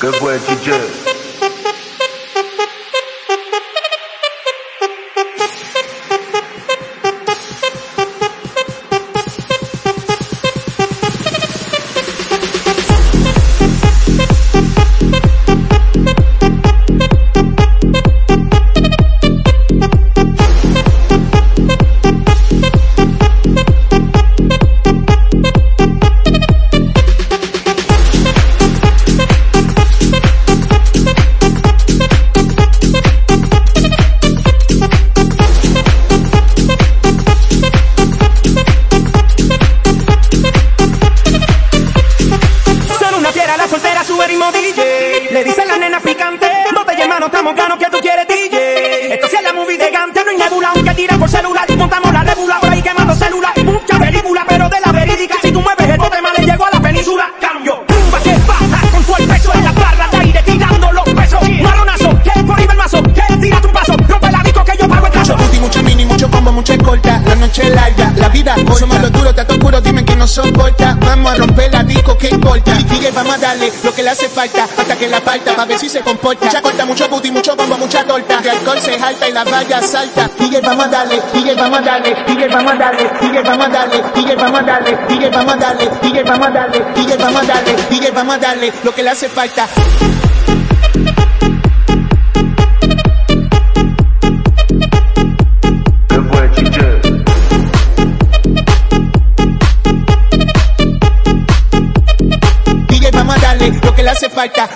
Good words you just. Le dicen la nena picante, botella en mano, estamos claros que tú quieres DJ. Esto sí es la movie de Gante, no hay nebula, aunque tira por celular. Montamos la nebula, por ahí quemando celular. Mucha película, pero de la verídica. Si tú mueves el bote, man, llegó a la península. Cambio, tumba que baja con todo el en la barra de aire, tirando los pesos. Maronazo, que va el mazo, que tira tu paso. Rompe la disco que yo pago el caso. Mucho mini, mucho combo, mucha escolta. La noche larga, la vida corta. No soporta. Vamos a romper la disco, ¿qué importa? DJ, vamos a darle lo que le hace falta hasta que la falta, pa' ver si se comporta. Mucha corta, mucho booty, mucho combo, mucha torta. De alcohol se jalta y la valla salta. DJ, vamos a darle, DJ, vamos a darle, DJ, vamos a darle, DJ, vamos a darle, DJ, vamos a darle, DJ, vamos a darle, DJ, vamos a darle, DJ, vamos a darle, DJ, vamos a darle lo que le hace falta. Que le hace falta.